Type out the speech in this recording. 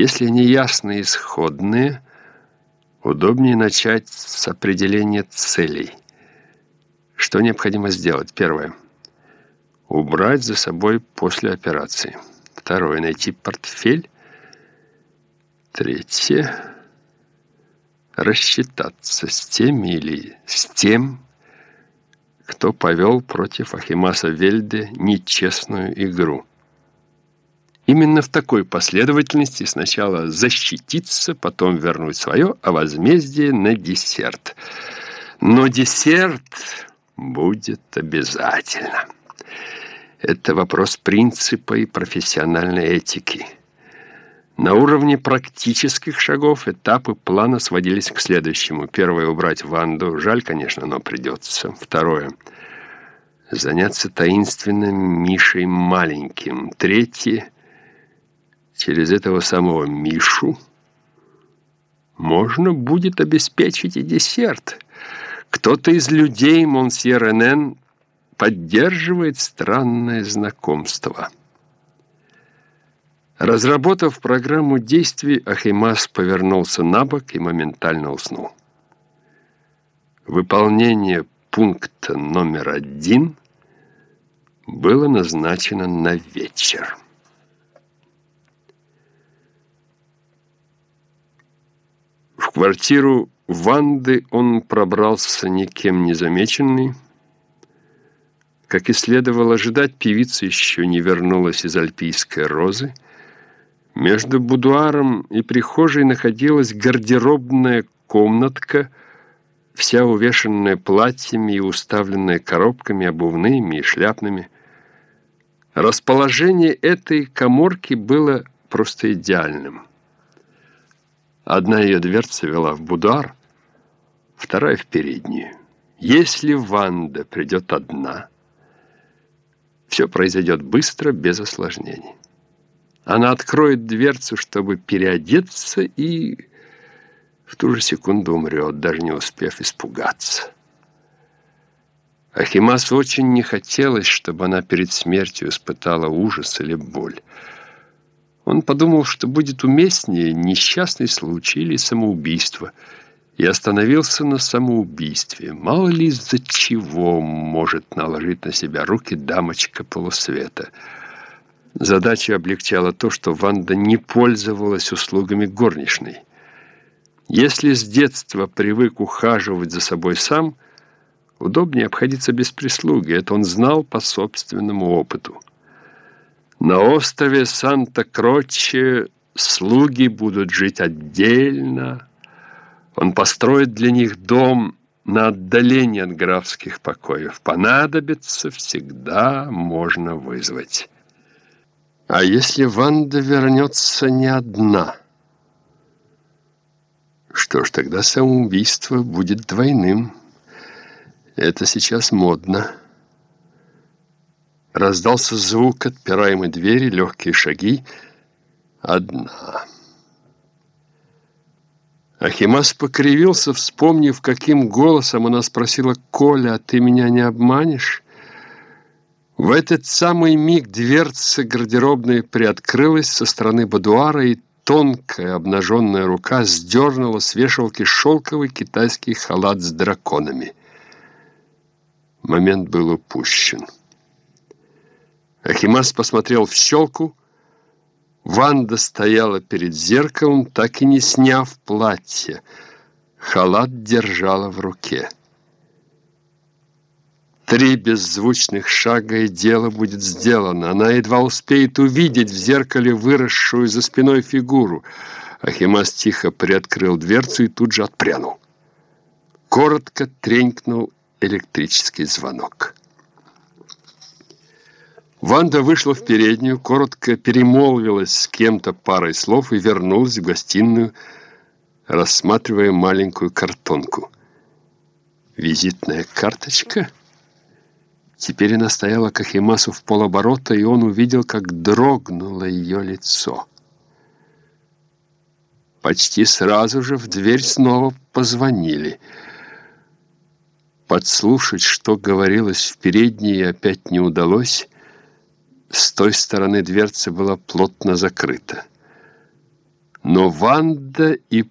Если неясны исходные, удобнее начать с определения целей. Что необходимо сделать? Первое. Убрать за собой после операции. Второе. Найти портфель. Третье. Рассчитаться с теми или с тем, кто повел против Ахимаса Вельде нечестную игру. Именно в такой последовательности сначала защититься, потом вернуть свое, а возмездие на десерт. Но десерт будет обязательно. Это вопрос принципа и профессиональной этики. На уровне практических шагов этапы плана сводились к следующему. Первое — убрать Ванду. Жаль, конечно, но придется. Второе — заняться таинственным Мишей Маленьким. Третье — через этого самого Мишу можно будет обеспечить и десерт. Кто-то из людей Монсье Ренен поддерживает странное знакомство. Разработав программу действий, Ахимас повернулся на бок и моментально уснул. Выполнение пункта номер один было назначено на вечер. Квартиру Ванды он пробрался никем не замеченный. Как и следовало ожидать, певица еще не вернулась из альпийской розы, между будуаром и прихожей находилась гардеробная комнатка, вся увешанная платьями и уставленная коробками обувными и шляпными. Расположение этой коморки было просто идеальным. Одна ее дверца вела в будуар, вторая в переднюю. Если Ванда придет одна, все произойдет быстро, без осложнений. Она откроет дверцу, чтобы переодеться, и в ту же секунду умрет, даже не успев испугаться. Ахимасу очень не хотелось, чтобы она перед смертью испытала ужас или боль. Он подумал, что будет уместнее несчастный случай или самоубийство, и остановился на самоубийстве. Мало ли из-за чего может наложить на себя руки дамочка полусвета — Задачу облегчало то, что Ванда не пользовалась услугами горничной. Если с детства привык ухаживать за собой сам, удобнее обходиться без прислуги. Это он знал по собственному опыту. На острове Санта-Кроче слуги будут жить отдельно. Он построит для них дом на отдалении от графских покоев. Понадобится, всегда можно вызвать. А если Ванда вернется не одна? Что ж, тогда самоубийство будет двойным. Это сейчас модно. Раздался звук отпираемой двери, легкие шаги. Одна. Ахимас покривился, вспомнив, каким голосом она спросила «Коля, а ты меня не обманешь?» В этот самый миг дверца гардеробной приоткрылась со стороны будуара, и тонкая обнаженная рука сдернула с вешалки шелковый китайский халат с драконами. Момент был упущен. Ахимас посмотрел в щелку. Ванда стояла перед зеркалом, так и не сняв платье. Халат держала в руке. Три беззвучных шага, и дело будет сделано. Она едва успеет увидеть в зеркале выросшую за спиной фигуру. Ахимас тихо приоткрыл дверцу и тут же отпрянул. Коротко тренькнул электрический звонок. Ванда вышла в переднюю, коротко перемолвилась с кем-то парой слов и вернулась в гостиную, рассматривая маленькую картонку. «Визитная карточка?» Теперь она стояла к Ахимасу в полоборота, и он увидел, как дрогнуло ее лицо. Почти сразу же в дверь снова позвонили. Подслушать, что говорилось в передней, опять не удалось. С той стороны дверца была плотно закрыта. Но Ванда и